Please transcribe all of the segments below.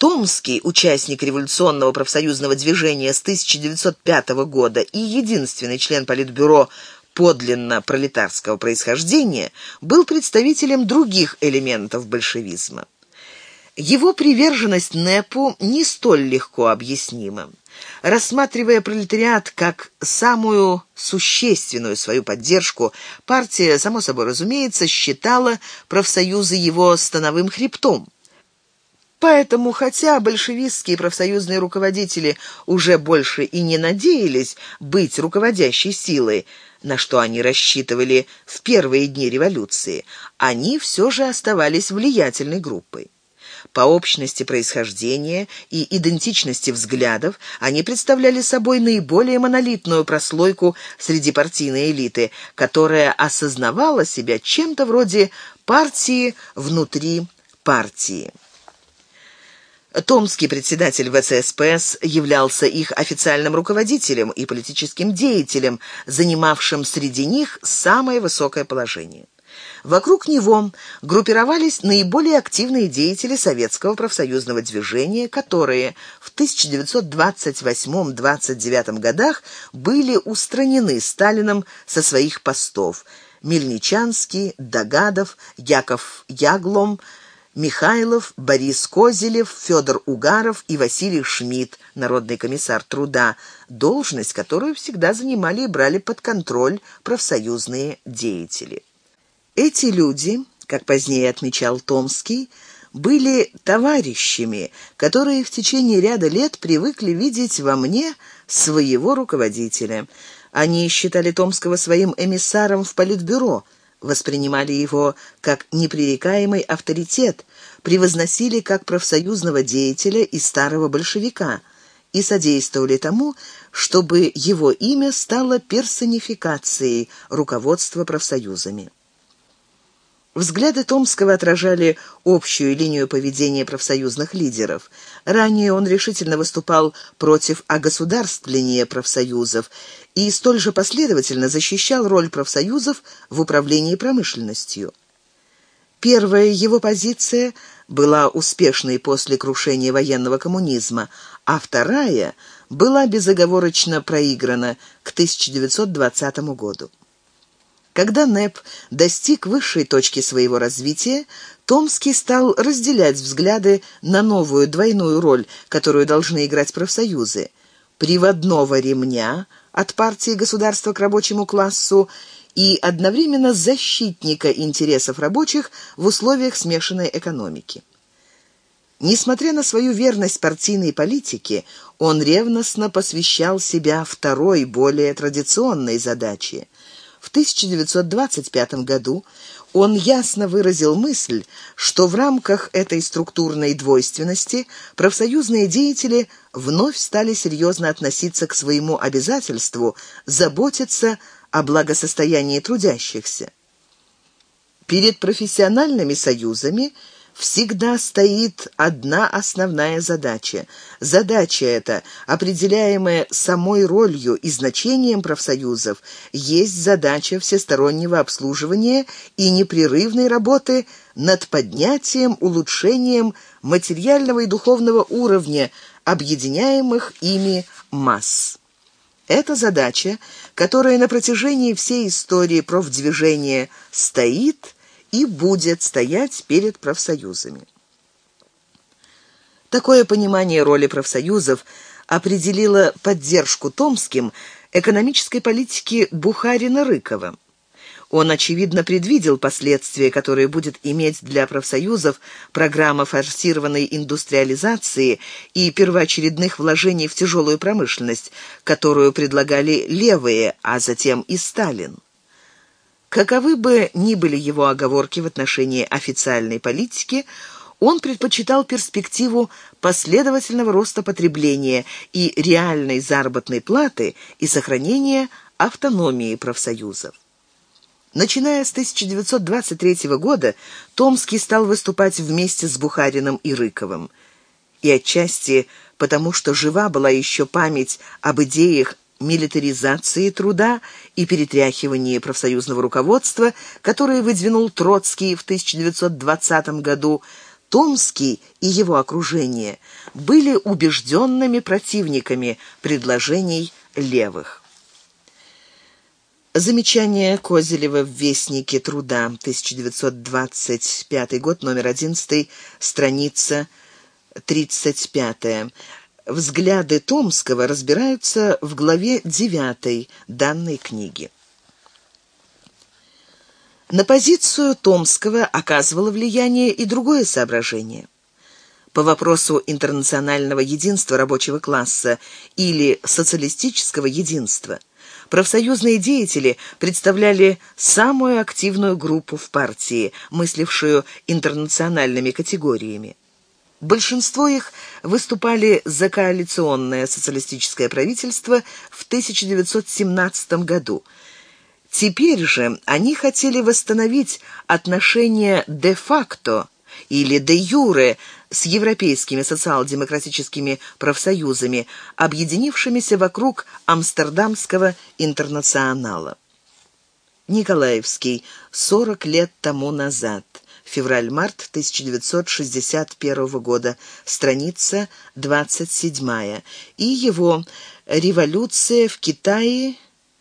Томский, участник революционного профсоюзного движения с 1905 года и единственный член Политбюро подлинно пролетарского происхождения, был представителем других элементов большевизма. Его приверженность НЭПу не столь легко объяснима. Рассматривая пролетариат как самую существенную свою поддержку, партия, само собой разумеется, считала профсоюзы его становым хребтом. Поэтому, хотя большевистские профсоюзные руководители уже больше и не надеялись быть руководящей силой, на что они рассчитывали в первые дни революции, они все же оставались влиятельной группой. По общности происхождения и идентичности взглядов они представляли собой наиболее монолитную прослойку среди партийной элиты, которая осознавала себя чем-то вроде партии внутри партии. Томский председатель ВЦСПС являлся их официальным руководителем и политическим деятелем, занимавшим среди них самое высокое положение. Вокруг него группировались наиболее активные деятели советского профсоюзного движения, которые в 1928-29 годах были устранены Сталином со своих постов. Мельничанский, Догадов, Яков Яглом, Михайлов, Борис Козелев, Федор Угаров и Василий Шмидт, народный комиссар труда, должность, которую всегда занимали и брали под контроль профсоюзные деятели. Эти люди, как позднее отмечал Томский, были товарищами, которые в течение ряда лет привыкли видеть во мне своего руководителя. Они считали Томского своим эмиссаром в политбюро, воспринимали его как непререкаемый авторитет, превозносили как профсоюзного деятеля и старого большевика и содействовали тому, чтобы его имя стало персонификацией руководства профсоюзами. Взгляды Томского отражали общую линию поведения профсоюзных лидеров. Ранее он решительно выступал против огосударствления профсоюзов и столь же последовательно защищал роль профсоюзов в управлении промышленностью. Первая его позиция была успешной после крушения военного коммунизма, а вторая была безоговорочно проиграна к 1920 году. Когда НЭП достиг высшей точки своего развития, Томский стал разделять взгляды на новую двойную роль, которую должны играть профсоюзы. Приводного ремня от партии государства к рабочему классу и одновременно защитника интересов рабочих в условиях смешанной экономики. Несмотря на свою верность партийной политике, он ревностно посвящал себя второй, более традиционной задаче – в 1925 году он ясно выразил мысль, что в рамках этой структурной двойственности профсоюзные деятели вновь стали серьезно относиться к своему обязательству заботиться о благосостоянии трудящихся. Перед профессиональными союзами – всегда стоит одна основная задача. Задача эта, определяемая самой ролью и значением профсоюзов, есть задача всестороннего обслуживания и непрерывной работы над поднятием, улучшением материального и духовного уровня объединяемых ими масс. Это задача, которая на протяжении всей истории профдвижения стоит – и будет стоять перед профсоюзами. Такое понимание роли профсоюзов определило поддержку Томским экономической политики Бухарина-Рыкова. Он, очевидно, предвидел последствия, которые будет иметь для профсоюзов программа форсированной индустриализации и первоочередных вложений в тяжелую промышленность, которую предлагали левые, а затем и Сталин. Каковы бы ни были его оговорки в отношении официальной политики, он предпочитал перспективу последовательного роста потребления и реальной заработной платы и сохранения автономии профсоюзов. Начиная с 1923 года, Томский стал выступать вместе с Бухариным и Рыковым. И отчасти потому, что жива была еще память об идеях милитаризации труда и перетряхивании профсоюзного руководства, которые выдвинул Троцкий в 1920 году, Томский и его окружение были убежденными противниками предложений левых. Замечание Козелева в Вестнике труда, 1925 год, номер 11, страница 35. Взгляды Томского разбираются в главе 9 данной книги. На позицию Томского оказывало влияние и другое соображение. По вопросу интернационального единства рабочего класса или социалистического единства профсоюзные деятели представляли самую активную группу в партии, мыслившую интернациональными категориями. Большинство их выступали за коалиционное социалистическое правительство в 1917 году – Теперь же они хотели восстановить отношения де-факто или де-юре с европейскими социал-демократическими профсоюзами, объединившимися вокруг Амстердамского интернационала. Николаевский. 40 лет тому назад. Февраль-март 1961 года. Страница 27. И его «Революция в Китае»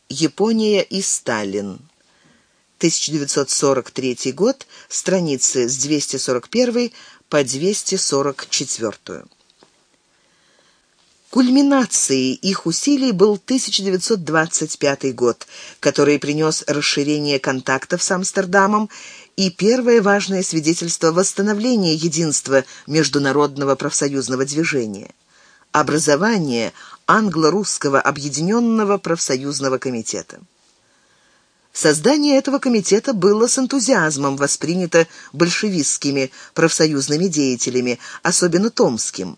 Япония и Сталин. 1943 год, страницы с 241 по 244. Кульминацией их усилий был 1925 год, который принес расширение контактов с Амстердамом и первое важное свидетельство восстановления единства международного профсоюзного движения образование англо-русского объединенного профсоюзного комитета. Создание этого комитета было с энтузиазмом воспринято большевистскими профсоюзными деятелями, особенно Томским.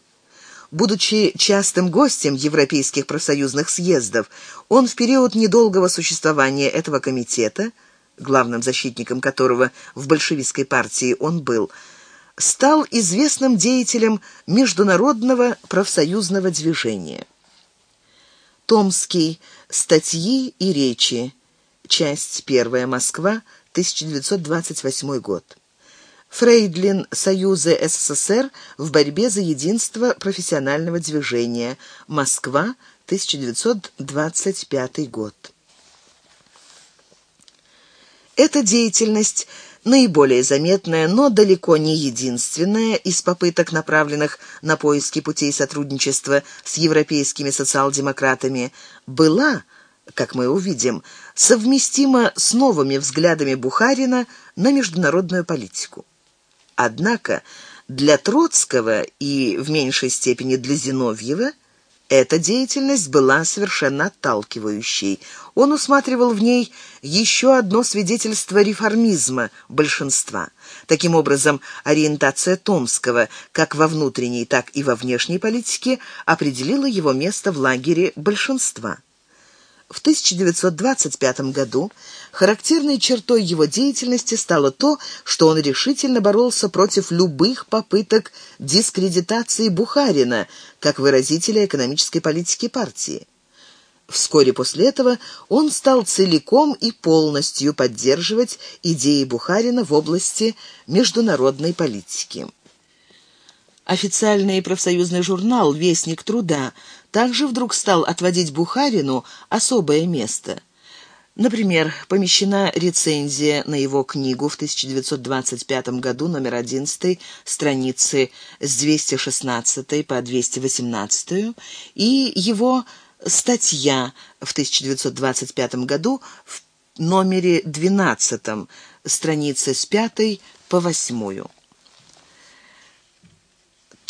Будучи частым гостем европейских профсоюзных съездов, он в период недолгого существования этого комитета, главным защитником которого в большевистской партии он был, стал известным деятелем международного профсоюзного движения. Томский. Статьи и речи. Часть первая. Москва. 1928 год. Фрейдлин Союза СССР в борьбе за единство профессионального движения. Москва. 1925 год. Эта деятельность – наиболее заметная, но далеко не единственная из попыток, направленных на поиски путей сотрудничества с европейскими социал-демократами, была, как мы увидим, совместима с новыми взглядами Бухарина на международную политику. Однако для Троцкого и в меньшей степени для Зиновьева эта деятельность была совершенно отталкивающей. Он усматривал в ней еще одно свидетельство реформизма большинства. Таким образом, ориентация Томского как во внутренней, так и во внешней политике определила его место в лагере большинства. В 1925 году характерной чертой его деятельности стало то, что он решительно боролся против любых попыток дискредитации Бухарина как выразителя экономической политики партии. Вскоре после этого он стал целиком и полностью поддерживать идеи Бухарина в области международной политики. Официальный профсоюзный журнал «Вестник труда» также вдруг стал отводить Бухарину особое место. Например, помещена рецензия на его книгу в 1925 году, номер 11, страницы с 216 по 218, и его статья в 1925 году в номере 12, страницы с 5 по 8.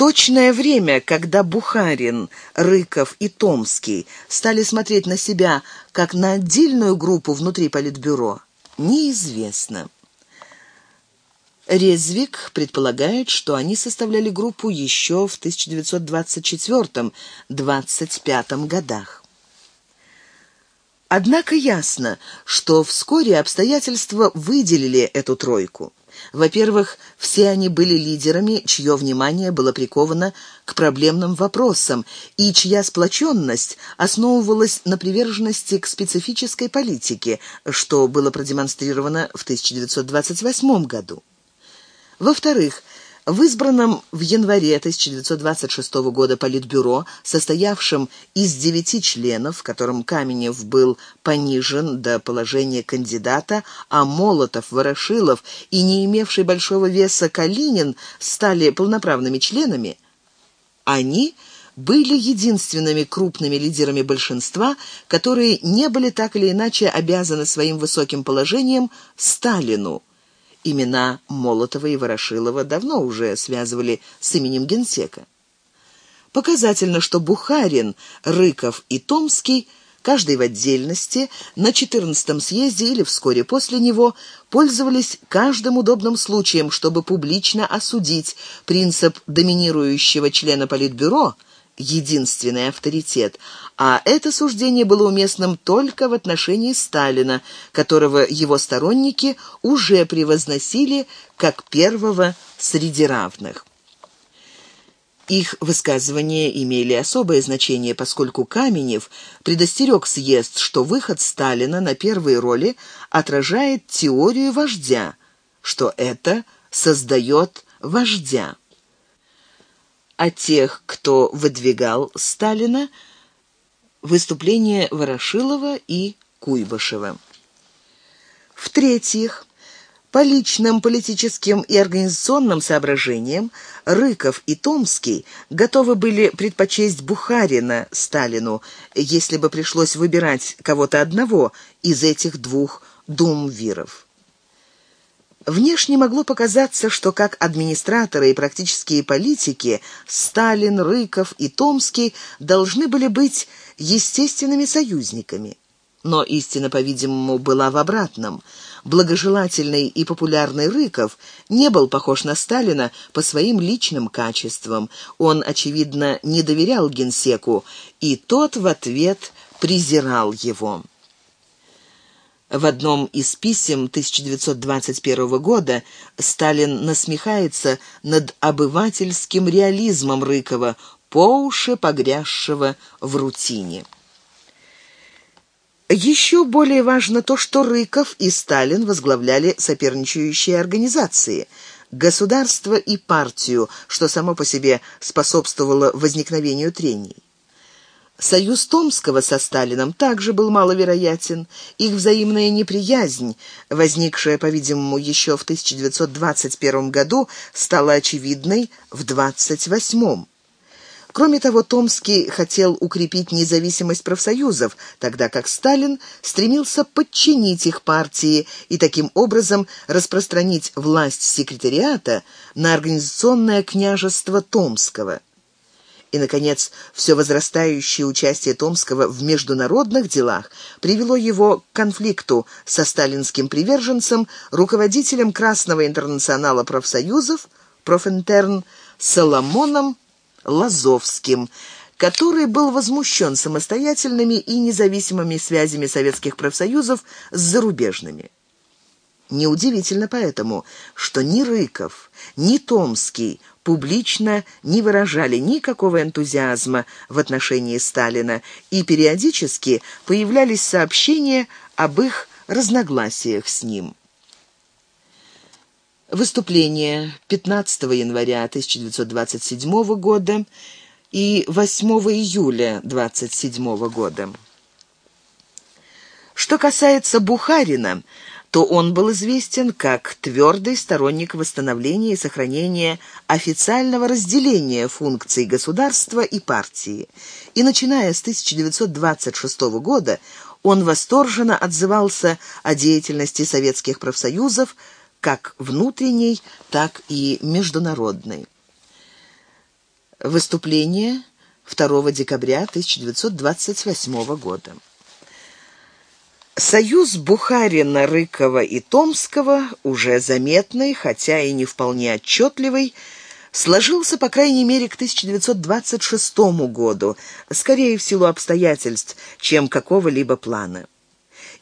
Точное время, когда Бухарин, Рыков и Томский стали смотреть на себя как на отдельную группу внутри Политбюро, неизвестно. Резвик предполагает, что они составляли группу еще в 1924-25 годах. Однако ясно, что вскоре обстоятельства выделили эту тройку. Во-первых, все они были лидерами, чье внимание было приковано к проблемным вопросам и чья сплоченность основывалась на приверженности к специфической политике, что было продемонстрировано в 1928 году. Во-вторых, В избранном в январе 1926 года Политбюро, состоявшем из девяти членов, в котором Каменев был понижен до положения кандидата, а Молотов, Ворошилов и не имевший большого веса Калинин стали полноправными членами, они были единственными крупными лидерами большинства, которые не были так или иначе обязаны своим высоким положением Сталину, Имена Молотова и Ворошилова давно уже связывали с именем генсека. Показательно, что Бухарин, Рыков и Томский, каждый в отдельности, на 14-м съезде или вскоре после него, пользовались каждым удобным случаем, чтобы публично осудить принцип доминирующего члена Политбюро – единственный авторитет, а это суждение было уместным только в отношении Сталина, которого его сторонники уже превозносили как первого среди равных. Их высказывания имели особое значение, поскольку Каменев предостерег съезд, что выход Сталина на первые роли отражает теорию вождя, что это создает вождя а тех, кто выдвигал Сталина, выступления Ворошилова и Куйбышева. В-третьих, по личным политическим и организационным соображениям Рыков и Томский готовы были предпочесть Бухарина Сталину, если бы пришлось выбирать кого-то одного из этих двух думвиров. Внешне могло показаться, что как администраторы и практические политики Сталин, Рыков и Томский должны были быть естественными союзниками. Но истина, по-видимому, была в обратном. Благожелательный и популярный Рыков не был похож на Сталина по своим личным качествам. Он, очевидно, не доверял генсеку, и тот в ответ презирал его. В одном из писем 1921 года Сталин насмехается над обывательским реализмом Рыкова, по уши погрязшего в рутине. Еще более важно то, что Рыков и Сталин возглавляли соперничающие организации – государство и партию, что само по себе способствовало возникновению трений. Союз Томского со Сталином также был маловероятен. Их взаимная неприязнь, возникшая, по-видимому, еще в 1921 году, стала очевидной в 1928 Кроме того, Томский хотел укрепить независимость профсоюзов, тогда как Сталин стремился подчинить их партии и таким образом распространить власть секретариата на организационное княжество Томского. И, наконец, все возрастающее участие Томского в международных делах привело его к конфликту со сталинским приверженцем, руководителем Красного интернационала профсоюзов, профинтерн Соломоном Лазовским, который был возмущен самостоятельными и независимыми связями советских профсоюзов с зарубежными. Неудивительно поэтому, что ни Рыков, ни Томский публично не выражали никакого энтузиазма в отношении Сталина, и периодически появлялись сообщения об их разногласиях с ним. Выступление 15 января 1927 года и 8 июля 1927 года. Что касается Бухарина, то он был известен как твердый сторонник восстановления и сохранения официального разделения функций государства и партии. И начиная с 1926 года он восторженно отзывался о деятельности советских профсоюзов как внутренней, так и международной. Выступление 2 декабря 1928 года. Союз Бухарина, Рыкова и Томского, уже заметный, хотя и не вполне отчетливый, сложился, по крайней мере, к 1926 году, скорее в силу обстоятельств, чем какого-либо плана.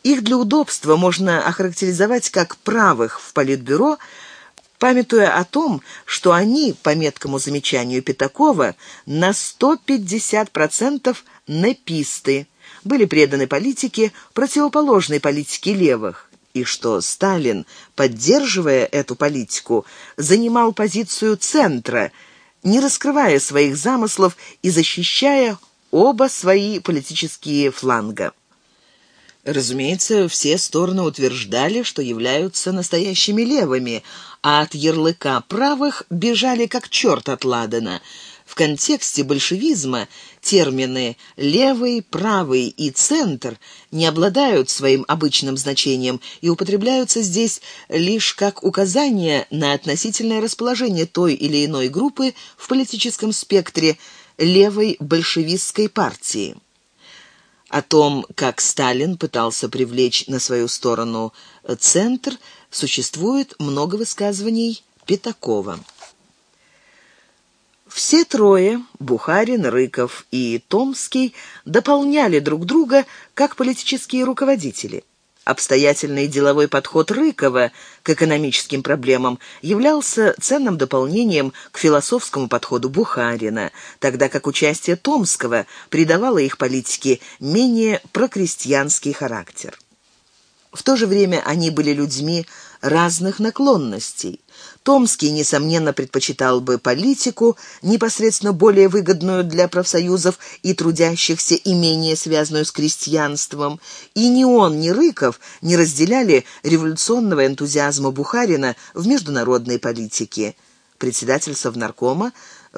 Их для удобства можно охарактеризовать как правых в Политбюро, памятуя о том, что они, по меткому замечанию Пятакова, на 150% неписты, были преданы политике, противоположной политике левых, и что Сталин, поддерживая эту политику, занимал позицию центра, не раскрывая своих замыслов и защищая оба свои политические фланга. Разумеется, все стороны утверждали, что являются настоящими левыми, а от ярлыка правых бежали как черт от ладана – в контексте большевизма термины «левый», «правый» и «центр» не обладают своим обычным значением и употребляются здесь лишь как указание на относительное расположение той или иной группы в политическом спектре левой большевистской партии. О том, как Сталин пытался привлечь на свою сторону центр, существует много высказываний Пятакова. Все трое, Бухарин, Рыков и Томский, дополняли друг друга как политические руководители. Обстоятельный деловой подход Рыкова к экономическим проблемам являлся ценным дополнением к философскому подходу Бухарина, тогда как участие Томского придавало их политике менее прокрестьянский характер. В то же время они были людьми разных наклонностей. Томский, несомненно, предпочитал бы политику, непосредственно более выгодную для профсоюзов и трудящихся и менее связанную с крестьянством. И ни он, ни Рыков не разделяли революционного энтузиазма Бухарина в международной политике. Председатель Совнаркома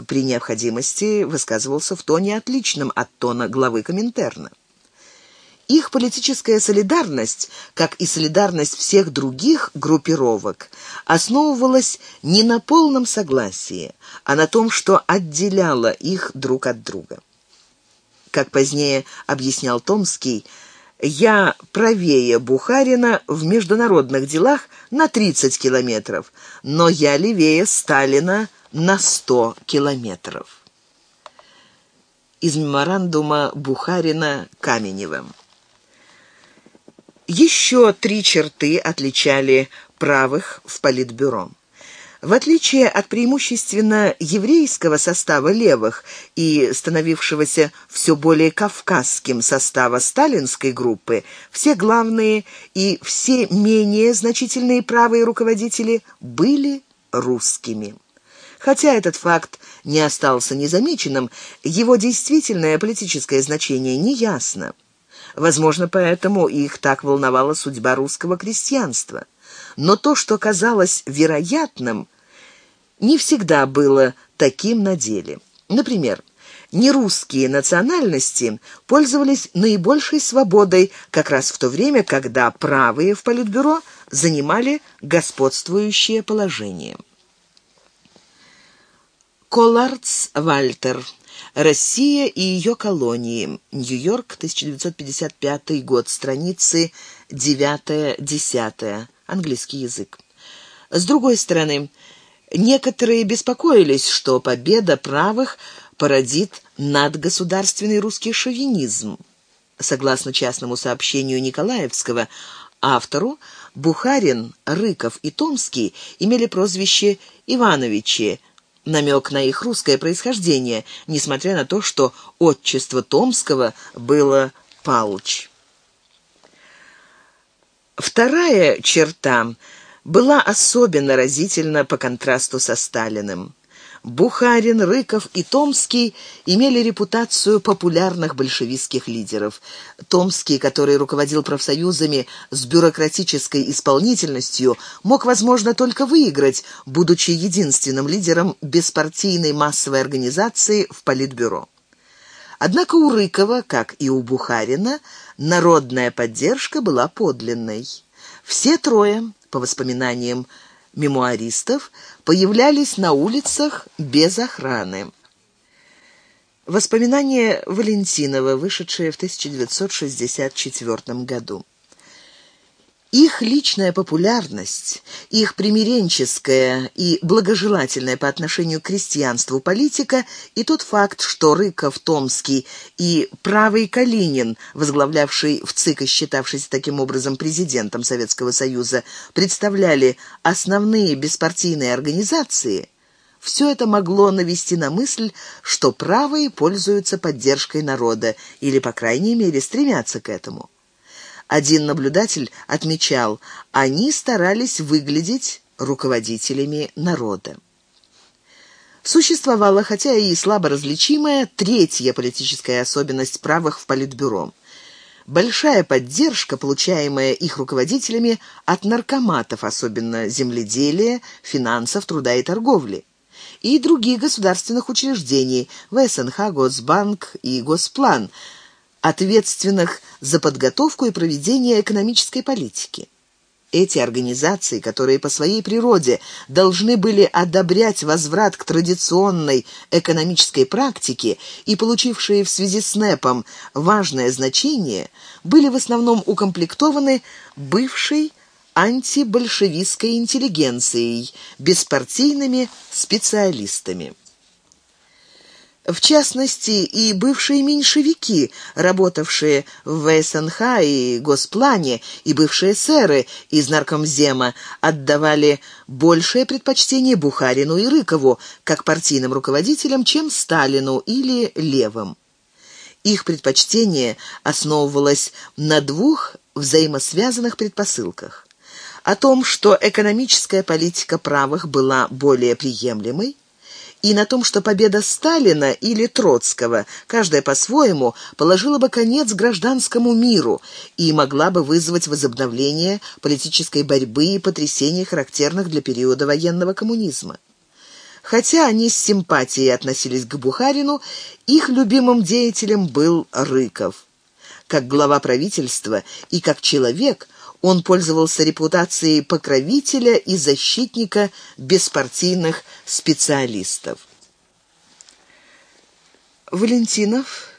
при необходимости высказывался в тоне отличном от тона главы Коминтерна. Их политическая солидарность, как и солидарность всех других группировок, основывалась не на полном согласии, а на том, что отделяло их друг от друга. Как позднее объяснял Томский, «Я правее Бухарина в международных делах на 30 километров, но я левее Сталина на 100 километров». Из меморандума Бухарина Каменевым. Еще три черты отличали правых в Политбюро. В отличие от преимущественно еврейского состава левых и становившегося все более кавказским состава сталинской группы, все главные и все менее значительные правые руководители были русскими. Хотя этот факт не остался незамеченным, его действительное политическое значение неясно. Возможно, поэтому их так волновала судьба русского крестьянства. Но то, что казалось вероятным, не всегда было таким на деле. Например, нерусские национальности пользовались наибольшей свободой как раз в то время, когда правые в Политбюро занимали господствующее положение. Коллардс Вальтер Россия и ее колонии. Нью-Йорк, 1955 год. Страницы 9-10. Английский язык. С другой стороны, некоторые беспокоились, что победа правых породит надгосударственный русский шовинизм. Согласно частному сообщению Николаевского, автору Бухарин, Рыков и Томский имели прозвище «Ивановичи», намек на их русское происхождение, несмотря на то, что отчество Томского было Палч. Вторая черта была особенно разительна по контрасту со Сталиным. Бухарин, Рыков и Томский имели репутацию популярных большевистских лидеров. Томский, который руководил профсоюзами с бюрократической исполнительностью, мог, возможно, только выиграть, будучи единственным лидером беспартийной массовой организации в Политбюро. Однако у Рыкова, как и у Бухарина, народная поддержка была подлинной. Все трое, по воспоминаниям мемуаристов появлялись на улицах без охраны. Воспоминания Валентинова, вышедшие в 1964 году. Их личная популярность, их примиренческая и благожелательная по отношению к крестьянству политика и тот факт, что Рыков, Томский и правый Калинин, возглавлявший в ЦИК и считавшийся таким образом президентом Советского Союза, представляли основные беспартийные организации, все это могло навести на мысль, что правые пользуются поддержкой народа или, по крайней мере, стремятся к этому. Один наблюдатель отмечал, они старались выглядеть руководителями народа. Существовала, хотя и слабо различимая, третья политическая особенность правых в Политбюро. Большая поддержка, получаемая их руководителями от наркоматов, особенно земледелия, финансов, труда и торговли, и других государственных учреждений, ВСНХ, Госбанк и Госплан, ответственных за подготовку и проведение экономической политики. Эти организации, которые по своей природе должны были одобрять возврат к традиционной экономической практике и получившие в связи с НЭПом важное значение, были в основном укомплектованы бывшей антибольшевистской интеллигенцией, беспартийными специалистами. В частности, и бывшие меньшевики, работавшие в ВСНХ и Госплане, и бывшие сэры из наркомзема отдавали большее предпочтение Бухарину и Рыкову как партийным руководителям, чем Сталину или Левым. Их предпочтение основывалось на двух взаимосвязанных предпосылках. О том, что экономическая политика правых была более приемлемой, и на том, что победа Сталина или Троцкого, каждая по-своему, положила бы конец гражданскому миру и могла бы вызвать возобновление политической борьбы и потрясений, характерных для периода военного коммунизма. Хотя они с симпатией относились к Бухарину, их любимым деятелем был Рыков. Как глава правительства и как человек он пользовался репутацией покровителя и защитника беспартийных специалистов. Валентинов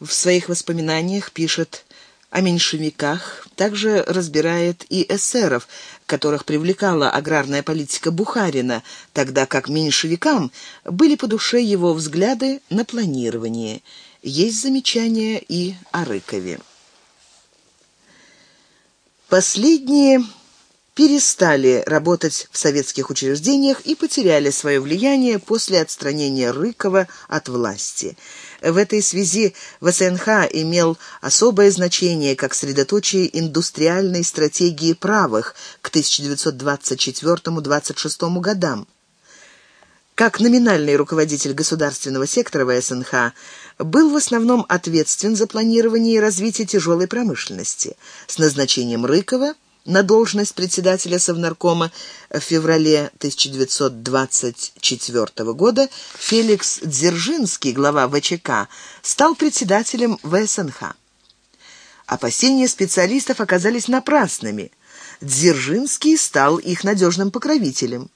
в своих воспоминаниях пишет о меньшевиках, также разбирает и эсеров, которых привлекала аграрная политика Бухарина, тогда как меньшевикам были по душе его взгляды на планирование. Есть замечания и о Рыкове. Последние перестали работать в советских учреждениях и потеряли свое влияние после отстранения Рыкова от власти. В этой связи ВСНХ имел особое значение как средоточие индустриальной стратегии правых к 1924-26 годам. Как номинальный руководитель государственного сектора ВСНХ, был в основном ответственен за планирование и развитие тяжелой промышленности. С назначением Рыкова на должность председателя Совнаркома в феврале 1924 года Феликс Дзержинский, глава ВЧК, стал председателем ВСНХ. Опасения специалистов оказались напрасными. Дзержинский стал их надежным покровителем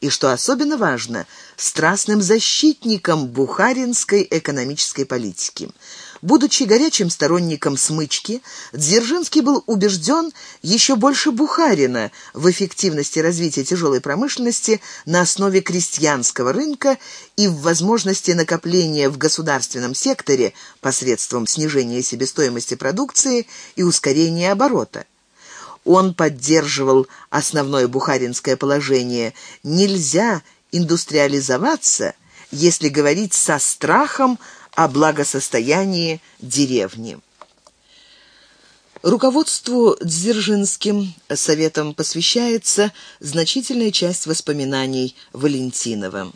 и, что особенно важно, страстным защитником бухаринской экономической политики. Будучи горячим сторонником смычки, Дзержинский был убежден еще больше Бухарина в эффективности развития тяжелой промышленности на основе крестьянского рынка и в возможности накопления в государственном секторе посредством снижения себестоимости продукции и ускорения оборота. Он поддерживал основное бухаринское положение. Нельзя индустриализоваться, если говорить со страхом о благосостоянии деревни. Руководству Дзержинским советом посвящается значительная часть воспоминаний Валентинова.